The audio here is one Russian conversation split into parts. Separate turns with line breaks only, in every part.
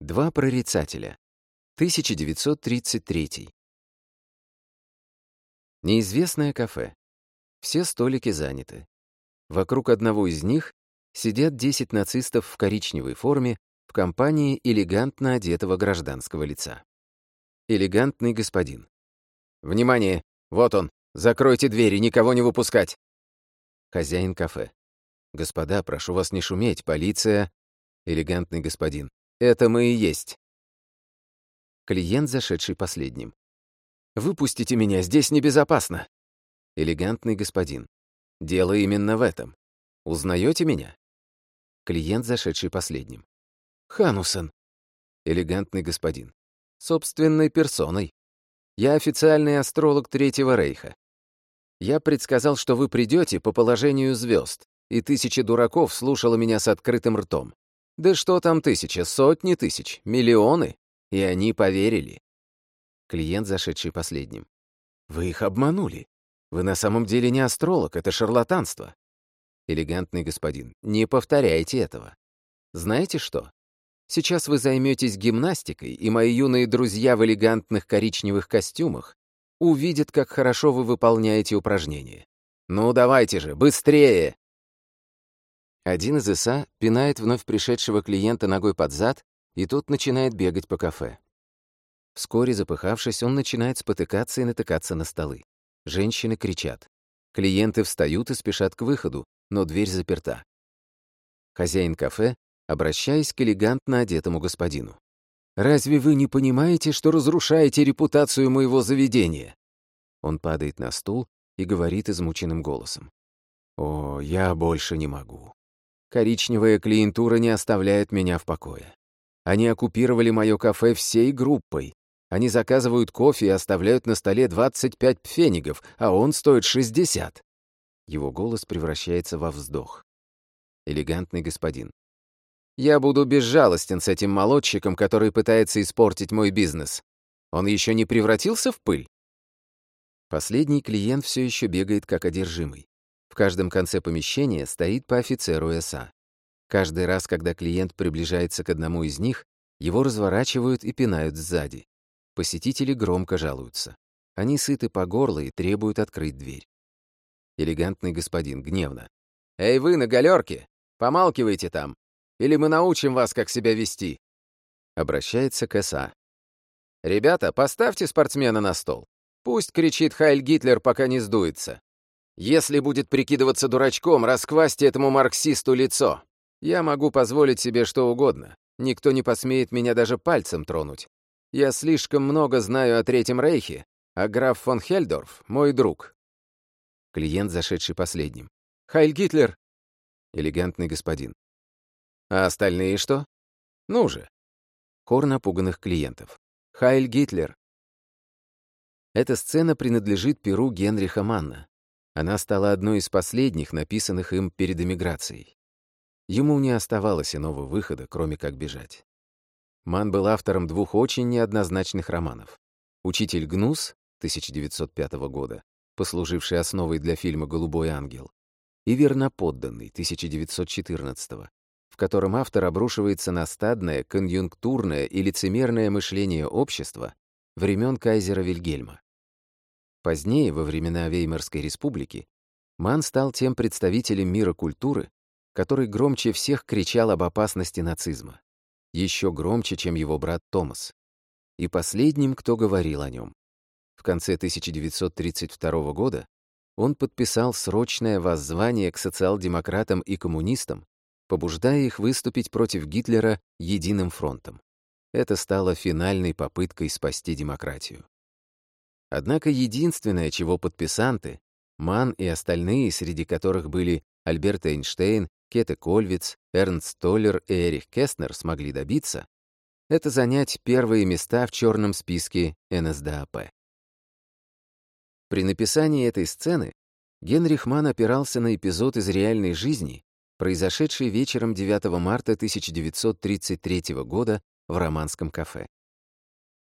Два прорицателя. 1933. Неизвестное кафе. Все столики заняты. Вокруг одного из них сидят 10 нацистов в коричневой форме в компании элегантно одетого гражданского лица. Элегантный господин. «Внимание! Вот он! Закройте двери, никого не выпускать!» Хозяин кафе. «Господа, прошу вас не шуметь, полиция...» Элегантный господин. Это мы и есть. Клиент, зашедший последним. «Выпустите меня, здесь небезопасно!» Элегантный господин. «Дело именно в этом. Узнаете меня?» Клиент, зашедший последним. «Ханусон!» Элегантный господин. «Собственной персоной. Я официальный астролог Третьего Рейха. Я предсказал, что вы придете по положению звезд, и тысячи дураков слушала меня с открытым ртом. Да что там тысяча, сотни тысяч, миллионы. И они поверили. Клиент, зашедший последним. «Вы их обманули. Вы на самом деле не астролог, это шарлатанство». Элегантный господин, не повторяйте этого. Знаете что? Сейчас вы займетесь гимнастикой, и мои юные друзья в элегантных коричневых костюмах увидят, как хорошо вы выполняете упражнения. Ну давайте же, быстрее! Один из ИСА пинает вновь пришедшего клиента ногой под зад, и тот начинает бегать по кафе. Вскоре, запыхавшись, он начинает спотыкаться и натыкаться на столы. Женщины кричат. Клиенты встают и спешат к выходу, но дверь заперта. Хозяин кафе, обращаясь к элегантно одетому господину. «Разве вы не понимаете, что разрушаете репутацию моего заведения?» Он падает на стул и говорит измученным голосом. «О, я больше не могу. Коричневая клиентура не оставляет меня в покое. Они оккупировали мое кафе всей группой. Они заказывают кофе и оставляют на столе 25 пфенигов, а он стоит 60. Его голос превращается во вздох. Элегантный господин. Я буду безжалостен с этим молодчиком, который пытается испортить мой бизнес. Он еще не превратился в пыль? Последний клиент все еще бегает как одержимый. В каждом конце помещения стоит по офицеру СА. Каждый раз, когда клиент приближается к одному из них, его разворачивают и пинают сзади. Посетители громко жалуются. Они сыты по горло и требуют открыть дверь. Элегантный господин гневно. «Эй вы на галерке! Помалкивайте там! Или мы научим вас, как себя вести!» Обращается к СА. «Ребята, поставьте спортсмена на стол. Пусть кричит «Хайль Гитлер», пока не сдуется. Если будет прикидываться дурачком, расквасьте этому марксисту лицо. Я могу позволить себе что угодно. Никто не посмеет меня даже пальцем тронуть. Я слишком много знаю о Третьем Рейхе, а граф фон Хельдорф — мой друг». Клиент, зашедший последним. «Хайль Гитлер!» Элегантный господин. «А остальные что?» «Ну же!» Хор напуганных клиентов. «Хайль Гитлер!» Эта сцена принадлежит перу Генриха Манна, она стала одной из последних, написанных им перед эмиграцией. Ему не оставалось иного выхода, кроме как бежать. Ман был автором двух очень неоднозначных романов. «Учитель Гнус» 1905 года, послуживший основой для фильма «Голубой ангел», и «Верноподданный» 1914 в котором автор обрушивается на стадное, конъюнктурное и лицемерное мышление общества времен кайзера Вильгельма. Позднее, во времена Веймарской республики, Ман стал тем представителем мира культуры, который громче всех кричал об опасности нацизма. Еще громче, чем его брат Томас. И последним, кто говорил о нем. В конце 1932 года он подписал срочное воззвание к социал-демократам и коммунистам, побуждая их выступить против Гитлера единым фронтом. Это стало финальной попыткой спасти демократию. Однако единственное, чего подписанты, Ман и остальные, среди которых были Альберт Эйнштейн, Кете Кольвиц, Эрнст Толлер и Эрих Кестнер смогли добиться, это занять первые места в черном списке НСДАП. При написании этой сцены Генрих Ман опирался на эпизод из реальной жизни, произошедший вечером 9 марта 1933 года в романском кафе.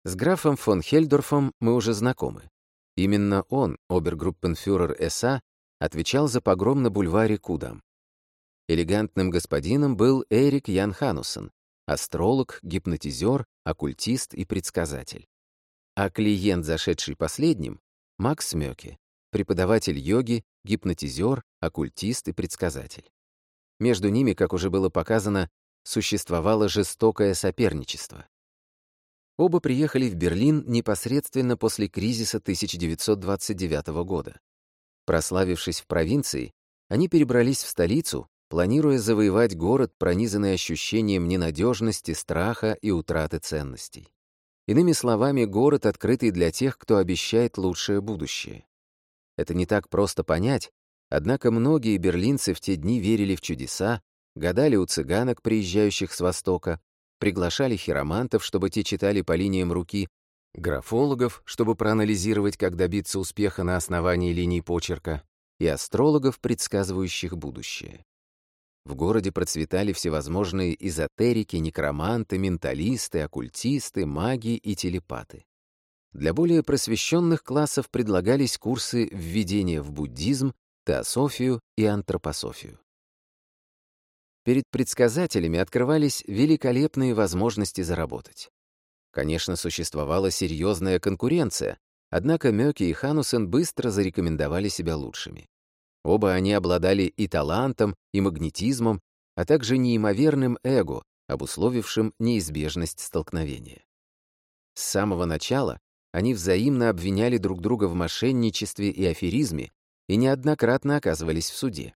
С графом фон Хельдорфом мы уже знакомы. Именно он, обергруппенфюрер СА, отвечал за погром на бульваре Кудам. Элегантным господином был Эрик Ян Ханусен, астролог, гипнотизер, оккультист и предсказатель. А клиент, зашедший последним, Макс Мёке, преподаватель йоги, гипнотизер, оккультист и предсказатель. Между ними, как уже было показано, существовало жестокое соперничество. Оба приехали в Берлин непосредственно после кризиса 1929 года. Прославившись в провинции, они перебрались в столицу, планируя завоевать город, пронизанный ощущением ненадежности, страха и утраты ценностей. Иными словами, город, открытый для тех, кто обещает лучшее будущее. Это не так просто понять, однако многие берлинцы в те дни верили в чудеса, гадали у цыганок, приезжающих с Востока, приглашали хиромантов, чтобы те читали по линиям руки, графологов, чтобы проанализировать, как добиться успеха на основании линий почерка, и астрологов, предсказывающих будущее. В городе процветали всевозможные эзотерики, некроманты, менталисты, оккультисты, маги и телепаты. Для более просвещенных классов предлагались курсы введения в буддизм, теософию и антропософию. Перед предсказателями открывались великолепные возможности заработать. Конечно, существовала серьезная конкуренция, однако Мёки и Ханусен быстро зарекомендовали себя лучшими. Оба они обладали и талантом, и магнетизмом, а также неимоверным эго, обусловившим неизбежность столкновения. С самого начала они взаимно обвиняли друг друга в мошенничестве и аферизме и неоднократно оказывались в суде.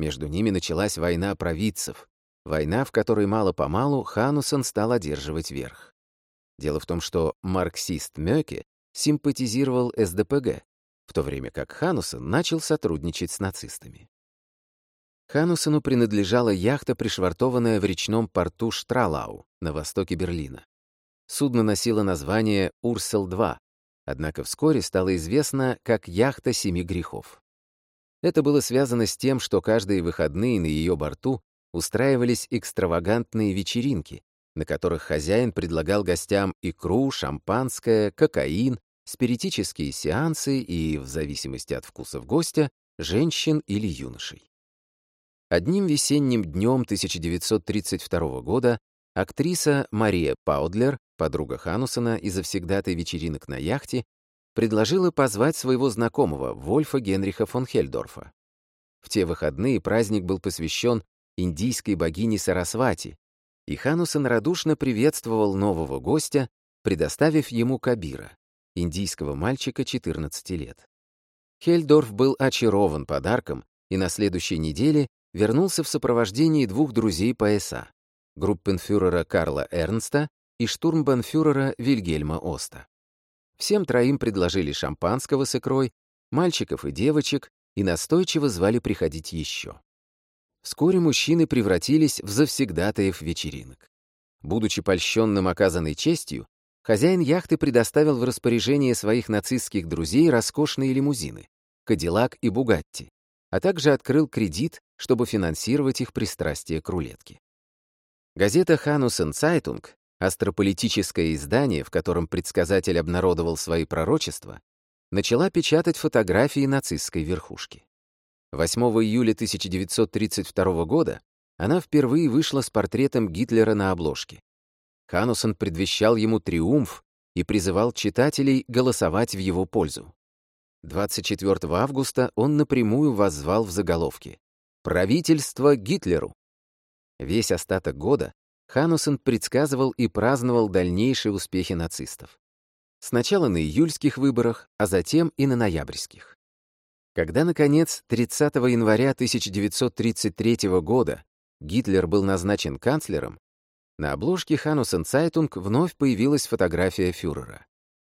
Между ними началась война провидцев, война, в которой мало-помалу Ханусон стал одерживать верх. Дело в том, что марксист Мёке симпатизировал СДПГ, в то время как Ханусон начал сотрудничать с нацистами. Ханусону принадлежала яхта, пришвартованная в речном порту Штралау на востоке Берлина. Судно носило название «Урсел-2», однако вскоре стало известно как «Яхта семи грехов». Это было связано с тем, что каждые выходные на ее борту устраивались экстравагантные вечеринки, на которых хозяин предлагал гостям икру, шампанское, кокаин, спиритические сеансы и, в зависимости от вкусов гостя, женщин или юношей. Одним весенним днем 1932 года актриса Мария Паудлер, подруга Ханусона и завсегдатой вечеринок на яхте, предложила позвать своего знакомого, Вольфа Генриха фон Хельдорфа. В те выходные праздник был посвящен индийской богине Сарасвати, и Ханусон радушно приветствовал нового гостя, предоставив ему Кабира, индийского мальчика 14 лет. Хельдорф был очарован подарком и на следующей неделе вернулся в сопровождении двух друзей по СА — группенфюрера Карла Эрнста и штурмбанфюрера Вильгельма Оста. Всем троим предложили шампанского с икрой, мальчиков и девочек, и настойчиво звали приходить еще. Вскоре мужчины превратились в завсегдатаев вечеринок. Будучи польщенным оказанной честью, хозяин яхты предоставил в распоряжение своих нацистских друзей роскошные лимузины — «Кадиллак» и «Бугатти», а также открыл кредит, чтобы финансировать их пристрастие к рулетке. Газета «Ханусен Цайтунг» астрополитическое издание, в котором предсказатель обнародовал свои пророчества, начала печатать фотографии нацистской верхушки. 8 июля 1932 года она впервые вышла с портретом Гитлера на обложке. Ханусен предвещал ему триумф и призывал читателей голосовать в его пользу. 24 августа он напрямую воззвал в заголовке «Правительство Гитлеру». Весь остаток года Ханусен предсказывал и праздновал дальнейшие успехи нацистов. Сначала на июльских выборах, а затем и на ноябрьских. Когда, наконец, 30 января 1933 года Гитлер был назначен канцлером, на обложке Ханусен Цайтунг вновь появилась фотография фюрера.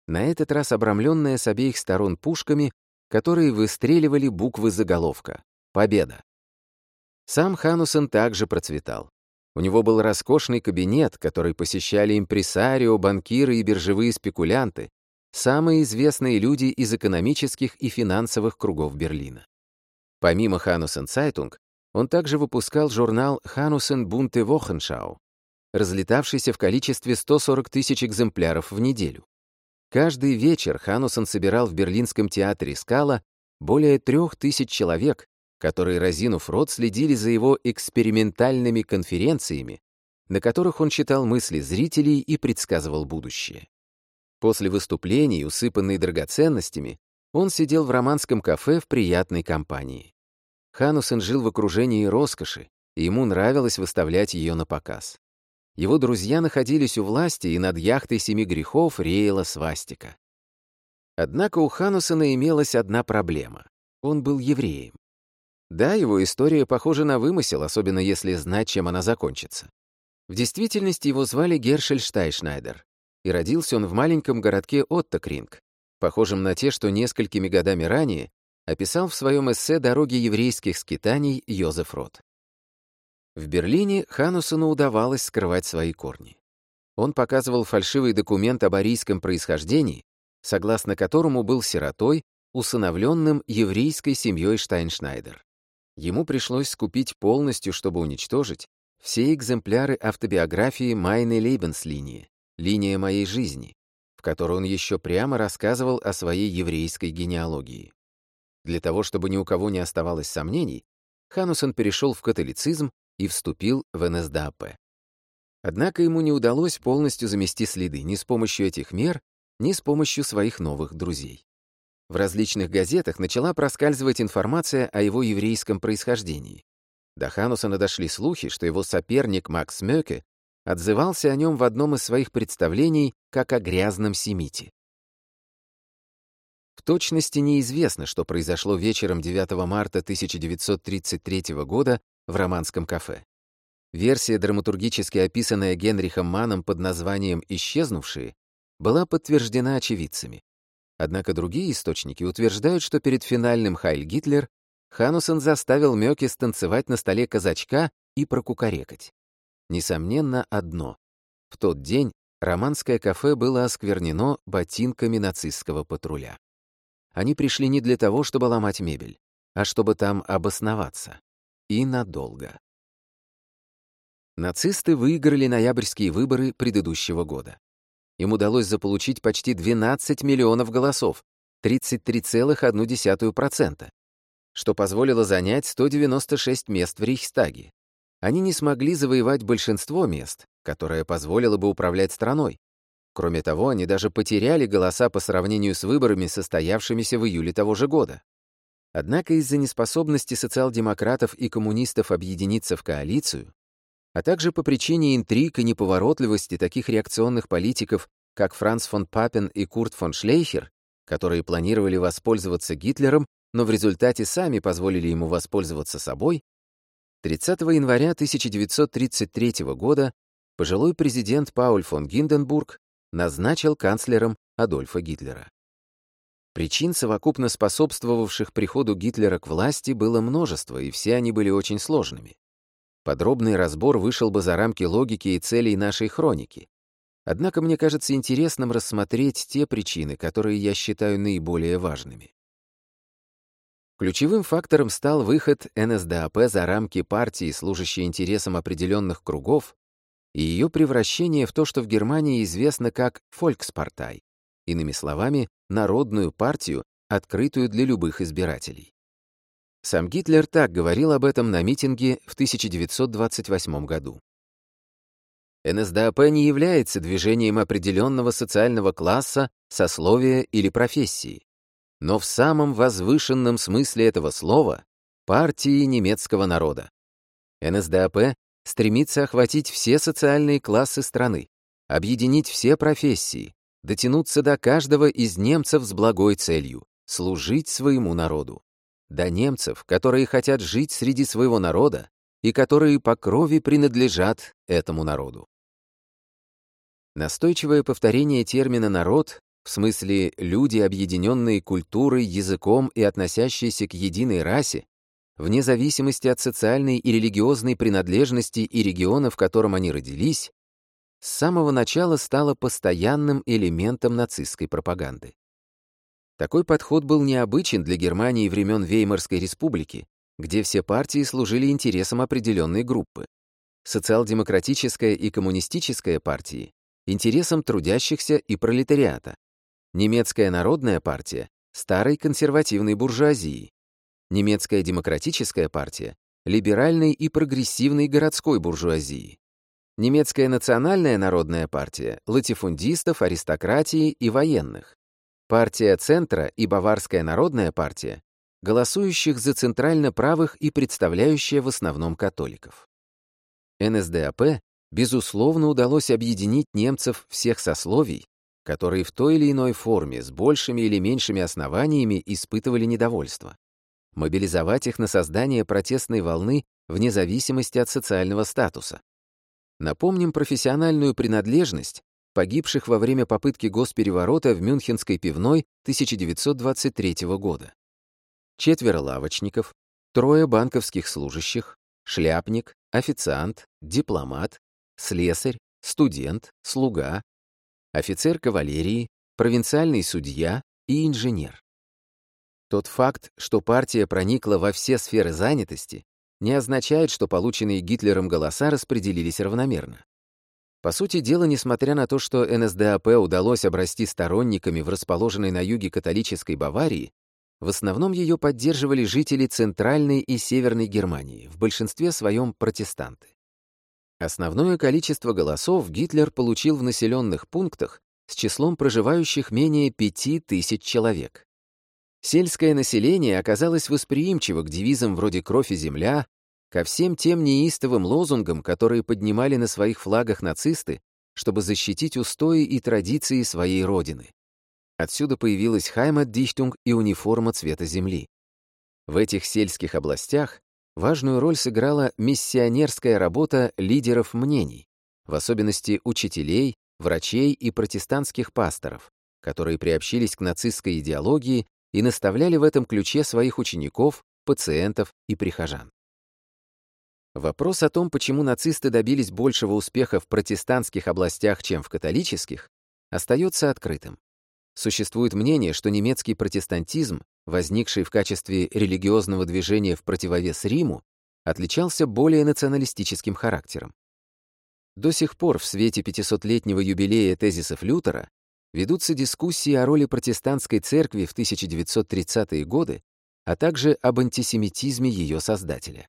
На этот раз обрамленная с обеих сторон пушками, которые выстреливали буквы заголовка «Победа». Сам Ханусен также процветал. У него был роскошный кабинет, который посещали импресарио, банкиры и биржевые спекулянты, самые известные люди из экономических и финансовых кругов Берлина. Помимо Ханусен Цайтунг, он также выпускал журнал «Ханусен Бунте Вохеншау», разлетавшийся в количестве 140 тысяч экземпляров в неделю. Каждый вечер Ханусен собирал в Берлинском театре «Скала» более трех тысяч человек которые, разинув рот, следили за его экспериментальными конференциями, на которых он читал мысли зрителей и предсказывал будущее. После выступлений, усыпанный драгоценностями, он сидел в романском кафе в приятной компании. Ханусен жил в окружении роскоши, и ему нравилось выставлять ее на показ. Его друзья находились у власти, и над яхтой семи грехов реяла свастика. Однако у Ханусена имелась одна проблема. Он был евреем. Да, его история похожа на вымысел, особенно если знать, чем она закончится. В действительности его звали Гершель Штайшнайдер, и родился он в маленьком городке Оттокринг, похожем на те, что несколькими годами ранее описал в своем эссе «Дороги еврейских скитаний» Йозеф Рот. В Берлине Ханусону удавалось скрывать свои корни. Он показывал фальшивый документ о арийском происхождении, согласно которому был сиротой, усыновленным еврейской семьей Штайншнайдер. Ему пришлось скупить полностью, чтобы уничтожить, все экземпляры автобиографии Майны Лейбенс-линии «Линия моей жизни», в которой он еще прямо рассказывал о своей еврейской генеалогии. Для того, чтобы ни у кого не оставалось сомнений, Ханусон перешел в католицизм и вступил в НСДАП. Однако ему не удалось полностью замести следы ни с помощью этих мер, ни с помощью своих новых друзей. В различных газетах начала проскальзывать информация о его еврейском происхождении. До Ханусона дошли слухи, что его соперник Макс Мёке отзывался о нем в одном из своих представлений как о грязном семите. В точности неизвестно, что произошло вечером 9 марта 1933 года в романском кафе. Версия, драматургически описанная Генрихом Маном под названием «Исчезнувшие», была подтверждена очевидцами. Однако другие источники утверждают, что перед финальным «Хайль Гитлер» Ханусен заставил Мёки станцевать на столе казачка и прокукарекать. Несомненно, одно. В тот день романское кафе было осквернено ботинками нацистского патруля. Они пришли не для того, чтобы ломать мебель, а чтобы там обосноваться. И надолго. Нацисты выиграли ноябрьские выборы предыдущего года им удалось заполучить почти 12 миллионов голосов, 33,1%, что позволило занять 196 мест в Рейхстаге. Они не смогли завоевать большинство мест, которое позволило бы управлять страной. Кроме того, они даже потеряли голоса по сравнению с выборами, состоявшимися в июле того же года. Однако из-за неспособности социал-демократов и коммунистов объединиться в коалицию, а также по причине интриг и неповоротливости таких реакционных политиков, как Франц фон Папен и Курт фон Шлейхер, которые планировали воспользоваться Гитлером, но в результате сами позволили ему воспользоваться собой, 30 января 1933 года пожилой президент Пауль фон Гинденбург назначил канцлером Адольфа Гитлера. Причин, совокупно способствовавших приходу Гитлера к власти, было множество, и все они были очень сложными. Подробный разбор вышел бы за рамки логики и целей нашей хроники. Однако мне кажется интересным рассмотреть те причины, которые я считаю наиболее важными. Ключевым фактором стал выход НСДАП за рамки партии, служащей интересам определенных кругов, и ее превращение в то, что в Германии известно как «фолькспартай», иными словами, народную партию, открытую для любых избирателей. Сам Гитлер так говорил об этом на митинге в 1928 году. НСДАП не является движением определенного социального класса, сословия или профессии. Но в самом возвышенном смысле этого слова — партии немецкого народа. НСДАП стремится охватить все социальные классы страны, объединить все профессии, дотянуться до каждого из немцев с благой целью — служить своему народу до немцев, которые хотят жить среди своего народа и которые по крови принадлежат этому народу. Настойчивое повторение термина «народ» в смысле люди, объединенные культурой, языком и относящиеся к единой расе, вне зависимости от социальной и религиозной принадлежности и региона, в котором они родились, с самого начала стало постоянным элементом нацистской пропаганды. Такой подход был необычен для Германии времен Веймарской республики, где все партии служили интересам определенной группы. Социал-демократическая и коммунистическая партии — интересам трудящихся и пролетариата. Немецкая народная партия — старой консервативной буржуазии. Немецкая демократическая партия — либеральной и прогрессивной городской буржуазии. Немецкая национальная народная партия — латифундистов, аристократии и военных партия Центра и Баварская народная партия, голосующих за центрально правых и представляющая в основном католиков. НСДАП, безусловно, удалось объединить немцев всех сословий, которые в той или иной форме с большими или меньшими основаниями испытывали недовольство, мобилизовать их на создание протестной волны вне зависимости от социального статуса. Напомним профессиональную принадлежность погибших во время попытки госпереворота в Мюнхенской пивной 1923 года. Четверо лавочников, трое банковских служащих, шляпник, официант, дипломат, слесарь, студент, слуга, офицер кавалерии, провинциальный судья и инженер. Тот факт, что партия проникла во все сферы занятости, не означает, что полученные Гитлером голоса распределились равномерно. По сути дела, несмотря на то, что НСДАП удалось обрасти сторонниками в расположенной на юге католической Баварии, в основном ее поддерживали жители Центральной и Северной Германии, в большинстве своем протестанты. Основное количество голосов Гитлер получил в населенных пунктах с числом проживающих менее 5000 человек. Сельское население оказалось восприимчиво к девизам вроде «кровь и земля», ко всем тем неистовым лозунгам, которые поднимали на своих флагах нацисты, чтобы защитить устои и традиции своей родины. Отсюда появилась Heimatdichtung и униформа цвета земли. В этих сельских областях важную роль сыграла миссионерская работа лидеров мнений, в особенности учителей, врачей и протестантских пасторов, которые приобщились к нацистской идеологии и наставляли в этом ключе своих учеников, пациентов и прихожан. Вопрос о том, почему нацисты добились большего успеха в протестантских областях, чем в католических, остается открытым. Существует мнение, что немецкий протестантизм, возникший в качестве религиозного движения в противовес Риму, отличался более националистическим характером. До сих пор в свете 500-летнего юбилея тезисов Лютера ведутся дискуссии о роли протестантской церкви в 1930-е годы, а также об антисемитизме ее создателя.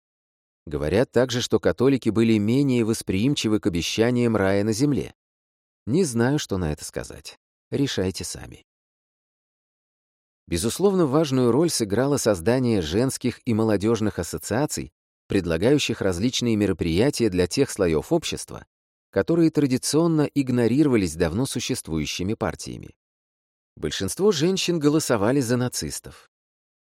Говорят также, что католики были менее восприимчивы к обещаниям рая на земле. Не знаю, что на это сказать. Решайте сами. Безусловно, важную роль сыграло создание женских и молодежных ассоциаций, предлагающих различные мероприятия для тех слоев общества, которые традиционно игнорировались давно существующими партиями. Большинство женщин голосовали за нацистов.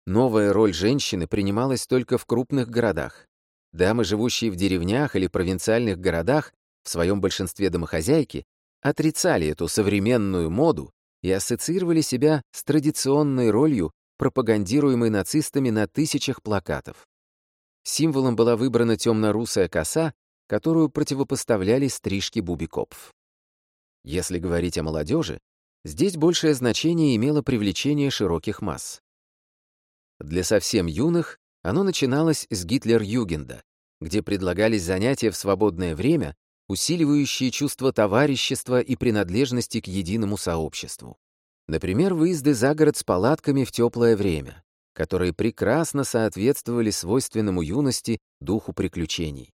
Новая роль женщины принималась только в крупных городах, Дамы, живущие в деревнях или провинциальных городах, в своем большинстве домохозяйки, отрицали эту современную моду и ассоциировали себя с традиционной ролью, пропагандируемой нацистами на тысячах плакатов. Символом была выбрана темно-русая коса, которую противопоставляли стрижки бубикопов. Если говорить о молодежи, здесь большее значение имело привлечение широких масс. Для совсем юных оно начиналось с Гитлер-Югенда, где предлагались занятия в свободное время, усиливающие чувство товарищества и принадлежности к единому сообществу. Например, выезды за город с палатками в теплое время, которые прекрасно соответствовали свойственному юности духу приключений.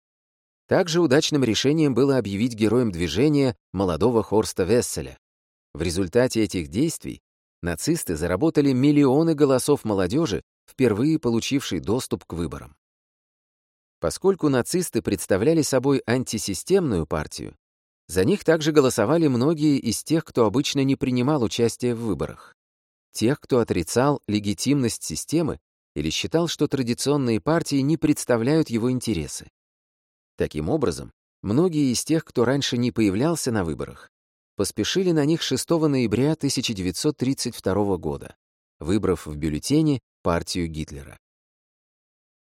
Также удачным решением было объявить героем движения молодого Хорста Весселя. В результате этих действий нацисты заработали миллионы голосов молодежи, впервые получившей доступ к выборам. Поскольку нацисты представляли собой антисистемную партию, за них также голосовали многие из тех, кто обычно не принимал участие в выборах. Тех, кто отрицал легитимность системы или считал, что традиционные партии не представляют его интересы. Таким образом, многие из тех, кто раньше не появлялся на выборах, поспешили на них 6 ноября 1932 года, выбрав в бюллетене партию Гитлера.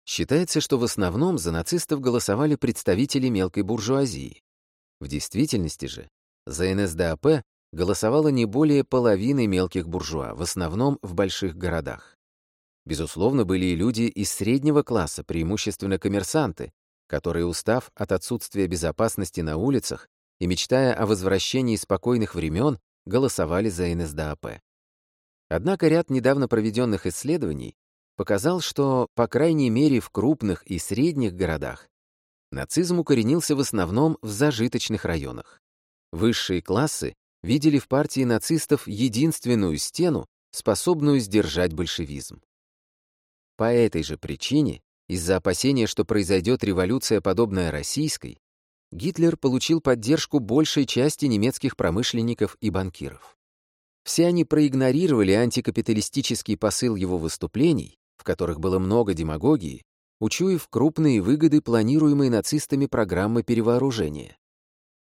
Считается, что в основном за нацистов голосовали представители мелкой буржуазии. В действительности же за НСДАП голосовало не более половины мелких буржуа, в основном в больших городах. Безусловно, были и люди из среднего класса, преимущественно коммерсанты, которые, устав от отсутствия безопасности на улицах, и, мечтая о возвращении спокойных времен, голосовали за НСДАП. Однако ряд недавно проведенных исследований показал, что, по крайней мере, в крупных и средних городах нацизм укоренился в основном в зажиточных районах. Высшие классы видели в партии нацистов единственную стену, способную сдержать большевизм. По этой же причине, из-за опасения, что произойдет революция, подобная российской, Гитлер получил поддержку большей части немецких промышленников и банкиров. Все они проигнорировали антикапиталистический посыл его выступлений, в которых было много демагогии, учуяв крупные выгоды планируемые нацистами программы перевооружения.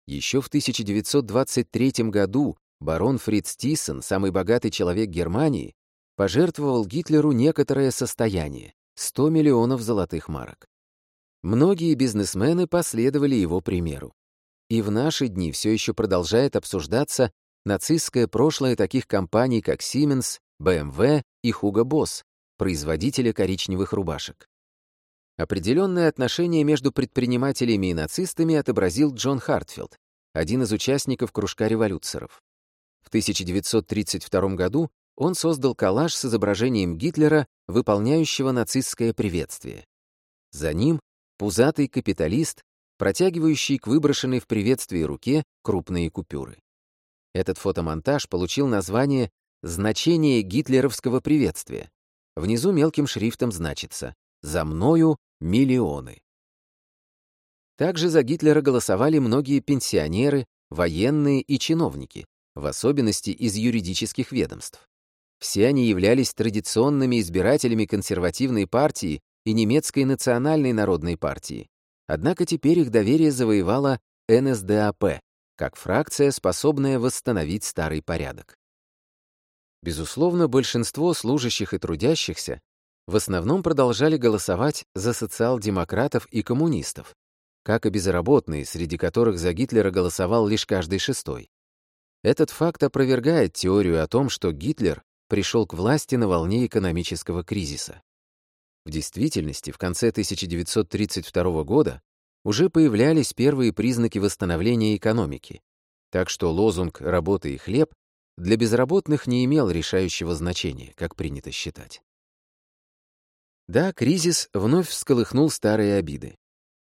Еще в 1923 году барон Фриц Тиссен, самый богатый человек Германии, пожертвовал Гитлеру некоторое состояние — 100 миллионов золотых марок. Многие бизнесмены последовали его примеру. И в наши дни все еще продолжает обсуждаться нацистское прошлое таких компаний, как Siemens, BMW и Hugo Boss, производителя коричневых рубашек. Определенное отношение между предпринимателями и нацистами отобразил Джон Хартфилд, один из участников кружка революцеров. В 1932 году он создал коллаж с изображением Гитлера, выполняющего нацистское приветствие. За ним пузатый капиталист, протягивающий к выброшенной в приветствии руке крупные купюры. Этот фотомонтаж получил название «Значение гитлеровского приветствия». Внизу мелким шрифтом значится «За мною миллионы». Также за Гитлера голосовали многие пенсионеры, военные и чиновники, в особенности из юридических ведомств. Все они являлись традиционными избирателями консервативной партии и немецкой национальной народной партии. Однако теперь их доверие завоевала НСДАП, как фракция, способная восстановить старый порядок. Безусловно, большинство служащих и трудящихся в основном продолжали голосовать за социал-демократов и коммунистов, как и безработные, среди которых за Гитлера голосовал лишь каждый шестой. Этот факт опровергает теорию о том, что Гитлер пришел к власти на волне экономического кризиса. В действительности, в конце 1932 года уже появлялись первые признаки восстановления экономики, так что лозунг «работа и хлеб» для безработных не имел решающего значения, как принято считать. Да, кризис вновь всколыхнул старые обиды.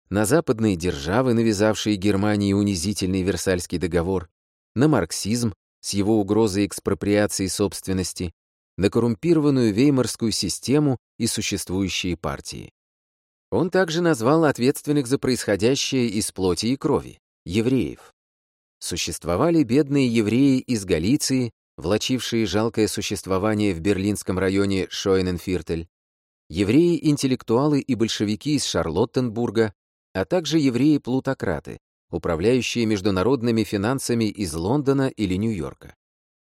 На западные державы, навязавшие Германии унизительный Версальский договор, на марксизм с его угрозой экспроприации собственности, на коррумпированную веймарскую систему и существующие партии. Он также назвал ответственных за происходящее из плоти и крови — евреев. Существовали бедные евреи из Галиции, влачившие жалкое существование в берлинском районе Шойненфиртель, евреи-интеллектуалы и большевики из Шарлоттенбурга, а также евреи-плутократы, управляющие международными финансами из Лондона или Нью-Йорка.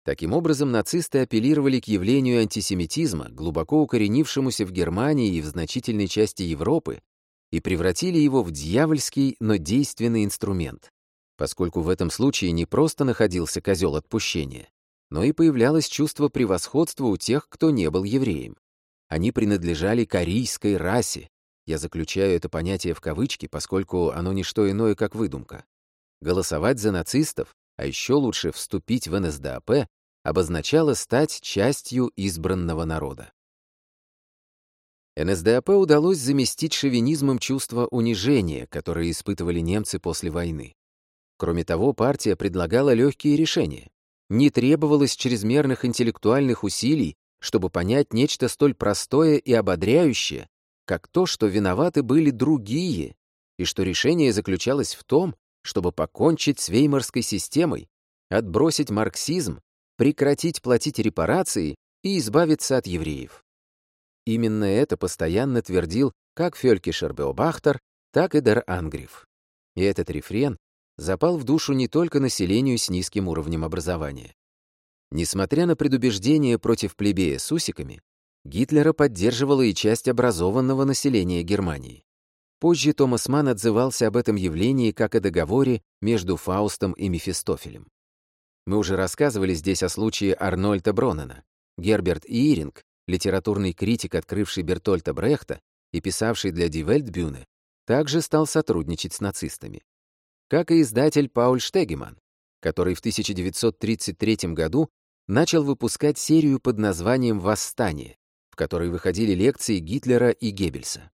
Таким образом, нацисты апеллировали к явлению антисемитизма, глубоко укоренившемуся в Германии и в значительной части Европы, и превратили его в дьявольский, но действенный инструмент, поскольку в этом случае не просто находился козел отпущения, но и появлялось чувство превосходства у тех, кто не был евреем. Они принадлежали корейской расе. Я заключаю это понятие в кавычки, поскольку оно не что иное, как выдумка. Голосовать за нацистов, а еще лучше вступить в НСДАП, обозначало стать частью избранного народа. НСДАП удалось заместить шовинизмом чувство унижения, которое испытывали немцы после войны. Кроме того, партия предлагала легкие решения. Не требовалось чрезмерных интеллектуальных усилий, чтобы понять нечто столь простое и ободряющее, как то, что виноваты были другие, и что решение заключалось в том, чтобы покончить с веймарской системой, отбросить марксизм прекратить платить репарации и избавиться от евреев. Именно это постоянно твердил как Фелькишер Беобахтер, так и Дер Ангриф. И этот рефрен запал в душу не только населению с низким уровнем образования. Несмотря на предубеждение против плебея с усиками, Гитлера поддерживала и часть образованного населения Германии. Позже Томас Манн отзывался об этом явлении как о договоре между Фаустом и Мефистофелем. Мы уже рассказывали здесь о случае Арнольда Бронена. Герберт Иринг, литературный критик, открывший Бертольта Брехта и писавший для Die Weltbühne, также стал сотрудничать с нацистами. Как и издатель Пауль Штегеман, который в 1933 году начал выпускать серию под названием «Восстание», в которой выходили лекции Гитлера и Геббельса.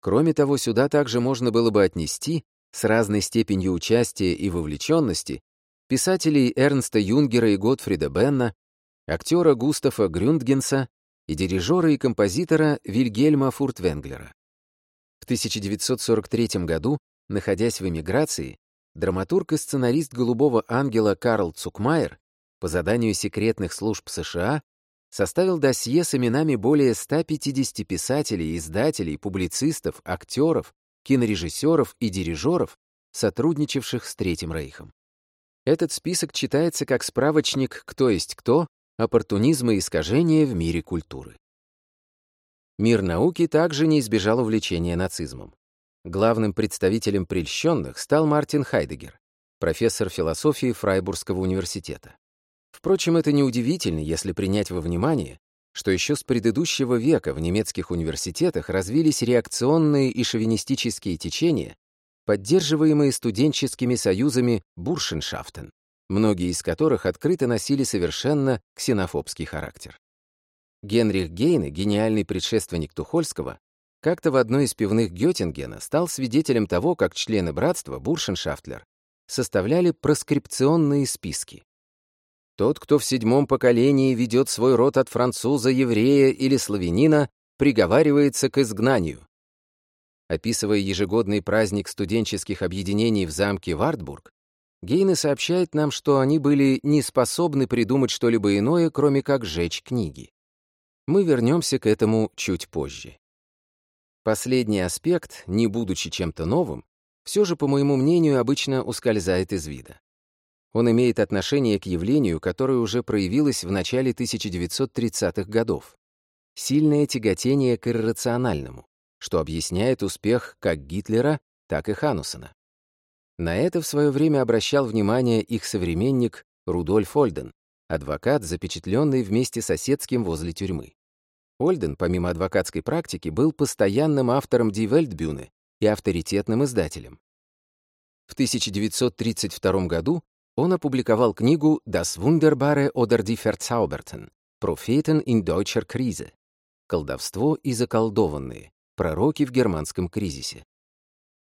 Кроме того, сюда также можно было бы отнести, с разной степенью участия и вовлеченности, писателей Эрнста Юнгера и Готфрида Бенна, актера Густава Грюндгенса и дирижера и композитора Вильгельма Фуртвенглера. В 1943 году, находясь в эмиграции, драматург и сценарист «Голубого ангела» Карл Цукмайер по заданию секретных служб США составил досье с именами более 150 писателей, издателей, публицистов, актеров, кинорежиссеров и дирижеров, сотрудничавших с Третьим Рейхом. Этот список читается как справочник «Кто есть кто. Оппортунизмы и искажения в мире культуры». Мир науки также не избежал увлечения нацизмом. Главным представителем прельщенных стал Мартин Хайдегер, профессор философии Фрайбургского университета. Впрочем, это неудивительно, если принять во внимание, что еще с предыдущего века в немецких университетах развились реакционные и шовинистические течения, поддерживаемые студенческими союзами Буршеншафтен, многие из которых открыто носили совершенно ксенофобский характер. Генрих Гейне, гениальный предшественник Тухольского, как-то в одной из пивных Гётингена стал свидетелем того, как члены братства Буршеншафтлер составляли проскрипционные списки. Тот, кто в седьмом поколении ведет свой род от француза, еврея или славянина, приговаривается к изгнанию, Описывая ежегодный праздник студенческих объединений в замке Вартбург, Гейне сообщает нам, что они были не способны придумать что-либо иное, кроме как сжечь книги. Мы вернемся к этому чуть позже. Последний аспект, не будучи чем-то новым, все же, по моему мнению, обычно ускользает из вида. Он имеет отношение к явлению, которое уже проявилось в начале 1930-х годов. Сильное тяготение к иррациональному что объясняет успех как Гитлера, так и Ханусона. На это в свое время обращал внимание их современник Рудольф Ольден, адвокат, запечатленный вместе с соседским возле тюрьмы. Ольден, помимо адвокатской практики, был постоянным автором Die Weltbühne и авторитетным издателем. В 1932 году он опубликовал книгу «Das Wunderbare oder die Verzauberten» Propheten in Deutscher Krise «Колдовство и заколдованные», «Пророки в германском кризисе».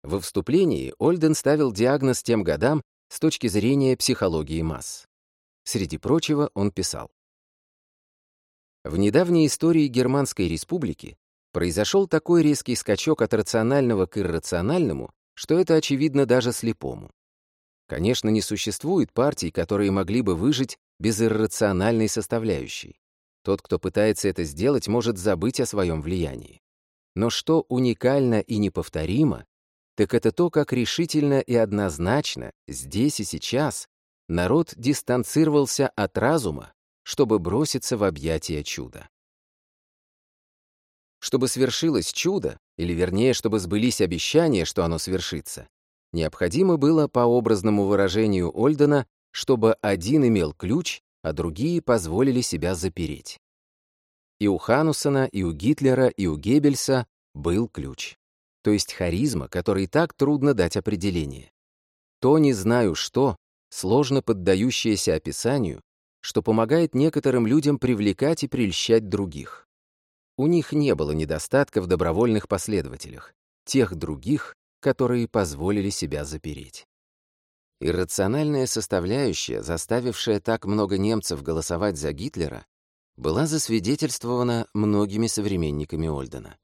Во вступлении Ольден ставил диагноз тем годам с точки зрения психологии масс. Среди прочего он писал. В недавней истории Германской республики произошел такой резкий скачок от рационального к иррациональному, что это очевидно даже слепому. Конечно, не существует партий, которые могли бы выжить без иррациональной составляющей. Тот, кто пытается это сделать, может забыть о своем влиянии. Но что уникально и неповторимо, так это то, как решительно и однозначно, здесь и сейчас, народ дистанцировался от разума, чтобы броситься в объятия чуда. Чтобы свершилось чудо, или вернее, чтобы сбылись обещания, что оно свершится, необходимо было, по образному выражению Ольдена, чтобы один имел ключ, а другие позволили себя запереть. И у Ханусона, и у Гитлера, и у Геббельса был ключ. То есть харизма, которой так трудно дать определение. То не знаю что, сложно поддающееся описанию, что помогает некоторым людям привлекать и прельщать других. У них не было недостатка в добровольных последователях, тех других, которые позволили себя запереть. Иррациональная составляющая, заставившая так много немцев голосовать за Гитлера, была засвидетельствована многими современниками Ольдена.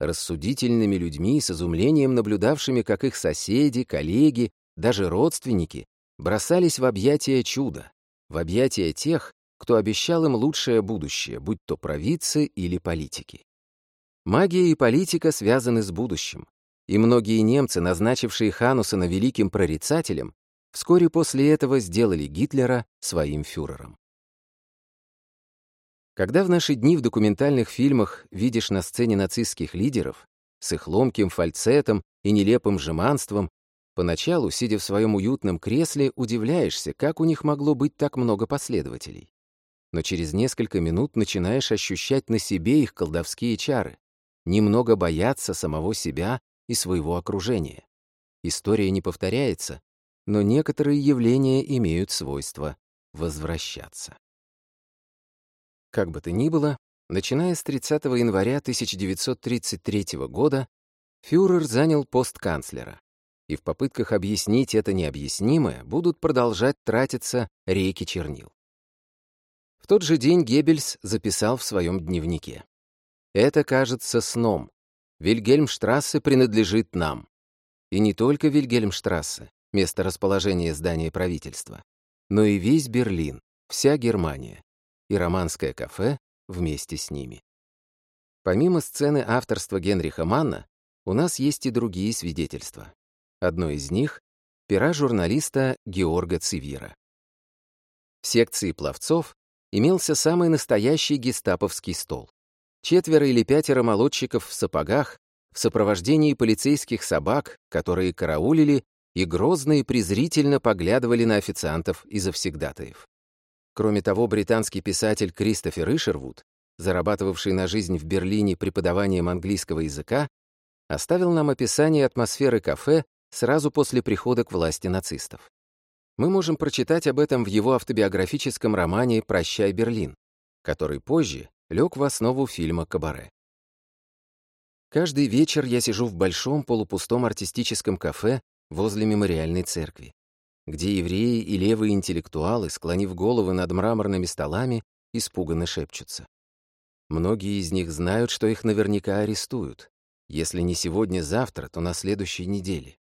Рассудительными людьми с изумлением наблюдавшими, как их соседи, коллеги, даже родственники бросались в объятия чуда, в объятия тех, кто обещал им лучшее будущее, будь то провидцы или политики. Магия и политика связаны с будущим, и многие немцы, назначившие Ханусена великим прорицателем, вскоре после этого сделали Гитлера своим фюрером. Когда в наши дни в документальных фильмах видишь на сцене нацистских лидеров с их ломким фальцетом и нелепым жеманством, поначалу, сидя в своем уютном кресле, удивляешься, как у них могло быть так много последователей. Но через несколько минут начинаешь ощущать на себе их колдовские чары, немного бояться самого себя и своего окружения. История не повторяется, но некоторые явления имеют свойство возвращаться. Как бы то ни было, начиная с 30 января 1933 года фюрер занял пост канцлера. И в попытках объяснить это необъяснимое будут продолжать тратиться реки чернил. В тот же день Геббельс записал в своем дневнике. «Это кажется сном. Вильгельмштрассе принадлежит нам. И не только Вильгельмштрассе, место расположения здания правительства, но и весь Берлин, вся Германия и романское кафе вместе с ними. Помимо сцены авторства Генриха Манна, у нас есть и другие свидетельства. Одно из них — пера журналиста Георга Цивира. В секции пловцов имелся самый настоящий гестаповский стол. Четверо или пятеро молодчиков в сапогах в сопровождении полицейских собак, которые караулили и грозно и презрительно поглядывали на официантов и завсегдатаев. Кроме того, британский писатель Кристофер Ишервуд, зарабатывавший на жизнь в Берлине преподаванием английского языка, оставил нам описание атмосферы кафе сразу после прихода к власти нацистов. Мы можем прочитать об этом в его автобиографическом романе «Прощай, Берлин», который позже лег в основу фильма «Кабаре». Каждый вечер я сижу в большом полупустом артистическом кафе возле мемориальной церкви где евреи и левые интеллектуалы, склонив головы над мраморными столами, испуганно шепчутся. Многие из них знают, что их наверняка арестуют. Если не сегодня-завтра, то на следующей неделе.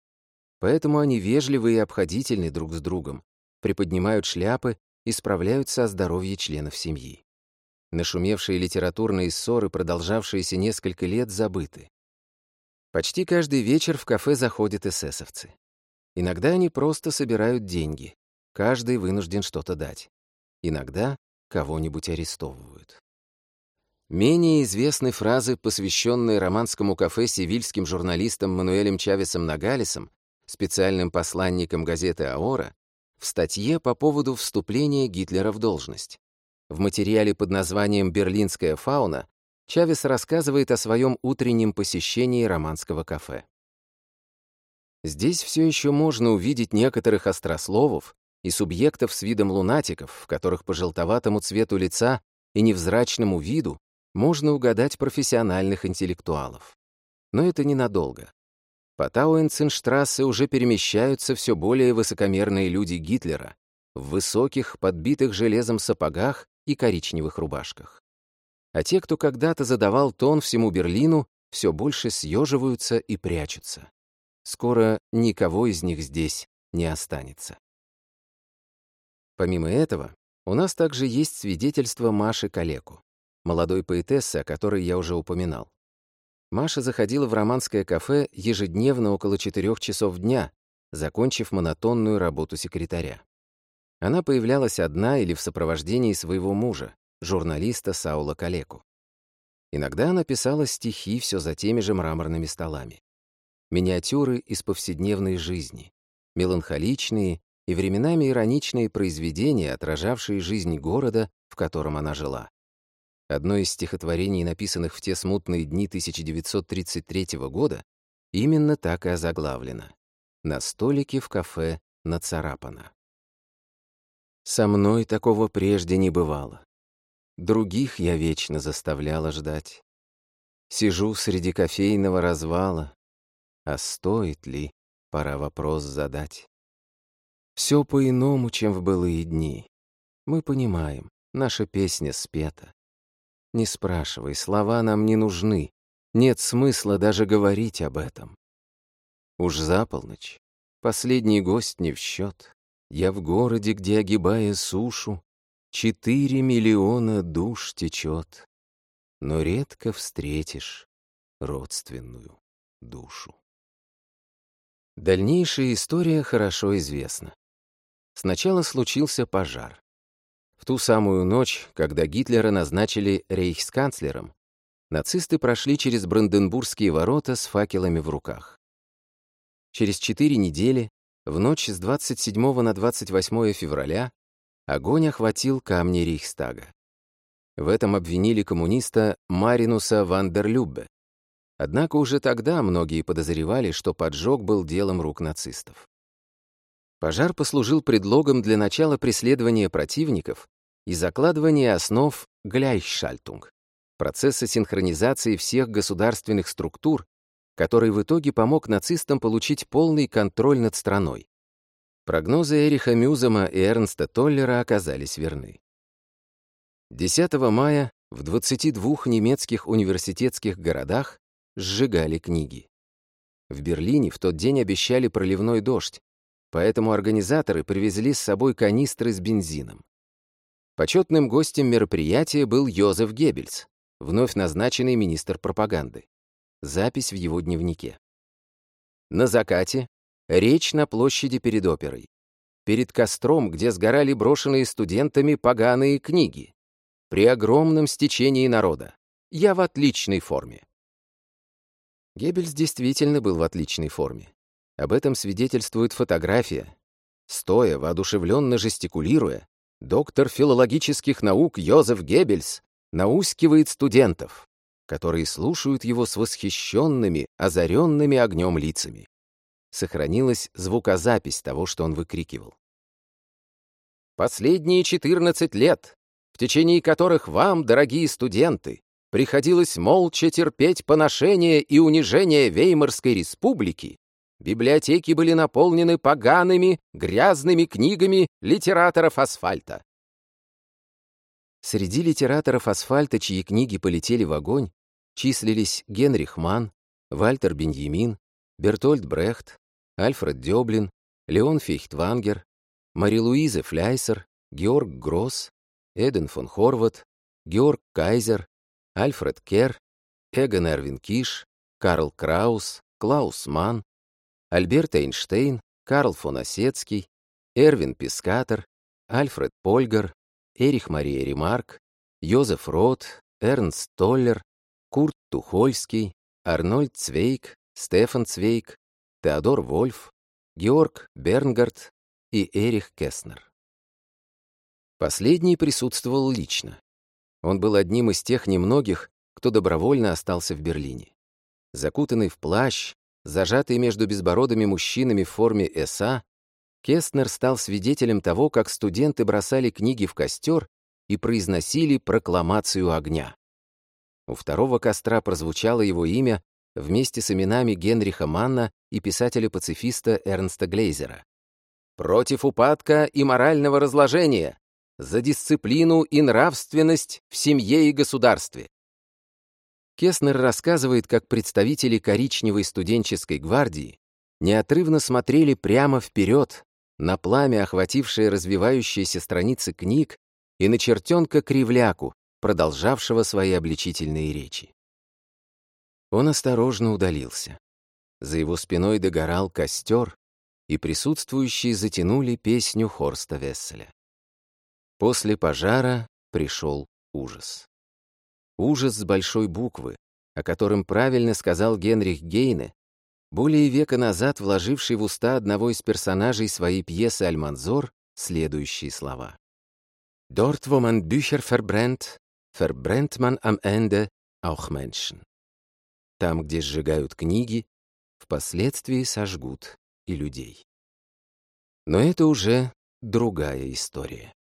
Поэтому они вежливы и обходительны друг с другом, приподнимают шляпы и справляются о здоровье членов семьи. Нашумевшие литературные ссоры, продолжавшиеся несколько лет, забыты. Почти каждый вечер в кафе заходят эсэсовцы. Иногда они просто собирают деньги. Каждый вынужден что-то дать. Иногда кого-нибудь арестовывают. Менее известны фразы, посвященные романскому кафе сивильским журналистам Мануэлем Чавесом Нагалесом, специальным посланником газеты «Аора», в статье по поводу вступления Гитлера в должность. В материале под названием «Берлинская фауна» Чавес рассказывает о своем утреннем посещении романского кафе. Здесь все еще можно увидеть некоторых острословов и субъектов с видом лунатиков, в которых по желтоватому цвету лица и невзрачному виду можно угадать профессиональных интеллектуалов. Но это ненадолго. По Тауэнцинштрассе уже перемещаются все более высокомерные люди Гитлера в высоких, подбитых железом сапогах и коричневых рубашках. А те, кто когда-то задавал тон всему Берлину, все больше съеживаются и прячутся скоро никого из них здесь не останется. Помимо этого, у нас также есть свидетельство Маши Калеку, молодой поэтессы, о которой я уже упоминал. Маша заходила в романское кафе ежедневно около 4 часов дня, закончив монотонную работу секретаря. Она появлялась одна или в сопровождении своего мужа, журналиста Саула Калеку. Иногда она писала стихи все за теми же мраморными столами миниатюры из повседневной жизни, меланхоличные и временами ироничные произведения, отражавшие жизнь города, в котором она жила. Одно из стихотворений, написанных в те смутные дни 1933 года, именно так и озаглавлено. «На столике в кафе нацарапано». «Со мной такого прежде не бывало. Других я вечно заставляла ждать. Сижу среди кофейного развала, а стоит ли, пора вопрос задать. Все по-иному, чем в былые дни. Мы понимаем, наша песня спета. Не спрашивай, слова нам не нужны. Нет смысла даже говорить об этом. Уж за полночь. Последний гость не в счет. Я в городе, где, огибая сушу, Четыре миллиона душ течет. Но редко встретишь родственную душу. Дальнейшая история хорошо известна. Сначала случился пожар. В ту самую ночь, когда Гитлера назначили рейхсканцлером, нацисты прошли через Бранденбургские ворота с факелами в руках. Через четыре недели, в ночь с 27 на 28 февраля, огонь охватил камни Рейхстага. В этом обвинили коммуниста Маринуса Вандерлюбе, Однако уже тогда многие подозревали, что поджог был делом рук нацистов. Пожар послужил предлогом для начала преследования противников и закладывания основ «гляйшальтунг» — процесса синхронизации всех государственных структур, который в итоге помог нацистам получить полный контроль над страной. Прогнозы Эриха Мюзема и Эрнста Толлера оказались верны. 10 мая в 22 немецких университетских городах сжигали книги. В Берлине в тот день обещали проливной дождь, поэтому организаторы привезли с собой канистры с бензином. Почетным гостем мероприятия был Йозеф Геббельс, вновь назначенный министр пропаганды. Запись в его дневнике. На закате речь на площади перед оперой. Перед костром, где сгорали брошенные студентами поганые книги. При огромном стечении народа. Я в отличной форме. Геббельс действительно был в отличной форме. Об этом свидетельствует фотография. Стоя, воодушевленно жестикулируя, доктор филологических наук Йозеф Геббельс наускивает студентов, которые слушают его с восхищенными, озаренными огнем лицами. Сохранилась звукозапись того, что он выкрикивал. «Последние 14 лет, в течение которых вам, дорогие студенты, приходилось молча терпеть поношение и унижение Веймарской республики, библиотеки были наполнены погаными, грязными книгами литераторов асфальта. Среди литераторов асфальта, чьи книги полетели в огонь, числились Генрих Манн, Вальтер Беньямин, Бертольд Брехт, Альфред Дёблин, Леон Фейхтвангер, Мари-Луиза Фляйсер, Георг Гросс, Эдён фон Хорват, Георг Кайзер, Альфред Кер, Эгон Эрвин Киш, Карл Краус, Клаус Манн, Альберт Эйнштейн, Карл фон Осецкий, Эрвин Пискатор, Альфред Польгар, Эрих Мария Ремарк, Йозеф Рот, Эрнст Толлер, Курт Тухольский, Арнольд Цвейк, Стефан Цвейк, Теодор Вольф, Георг Бернгард и Эрих Кеснер. Последний присутствовал лично. Он был одним из тех немногих, кто добровольно остался в Берлине. Закутанный в плащ, зажатый между безбородыми мужчинами в форме СА, Кестнер стал свидетелем того, как студенты бросали книги в костер и произносили прокламацию огня. У второго костра прозвучало его имя вместе с именами Генриха Манна и писателя-пацифиста Эрнста Глейзера. «Против упадка и морального разложения! за дисциплину и нравственность в семье и государстве. Кеснер рассказывает, как представители коричневой студенческой гвардии неотрывно смотрели прямо вперед на пламя, охватившее развивающиеся страницы книг, и на чертенка Кривляку, продолжавшего свои обличительные речи. Он осторожно удалился. За его спиной догорал костер, и присутствующие затянули песню Хорста Весселя. После пожара пришел ужас. Ужас с большой буквы, о котором правильно сказал Генрих Гейне, более века назад вложивший в уста одного из персонажей своей пьесы «Альманзор» следующие слова. «Dort, wo man Bücher verbrennt, verbrennt man am Ende auch Menschen». Там, где сжигают книги, впоследствии сожгут и людей. Но это уже другая история.